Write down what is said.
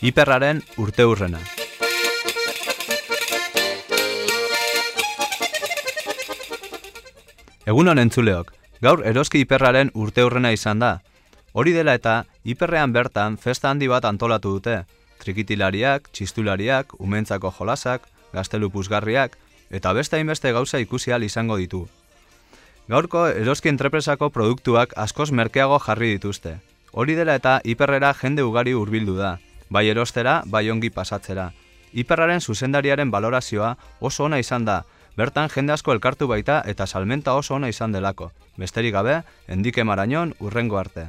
Hiperraren urte hurrena. Egun honen tzuleok, gaur eroski hiperraren urte hurrena izan da. Hori dela eta, hiperrean bertan festa handi bat antolatu dute. Trikitilariak, txistulariak, umentzako jolasak, gaztelu puzgarriak, eta beste hainbeste gauza ikusi izango ditu. Gaurko eroski entrepresako produktuak askoz merkeago jarri dituzte. Hori dela eta hiperrera jende ugari hurbildu da, bai erostera, bai ongi pasatzera. Hiperraren zuzendariaren balorazioa oso ona izan da, bertan jende asko elkartu baita eta salmenta oso ona izan delako. Besterik gabe, endike marañon urrengo arte.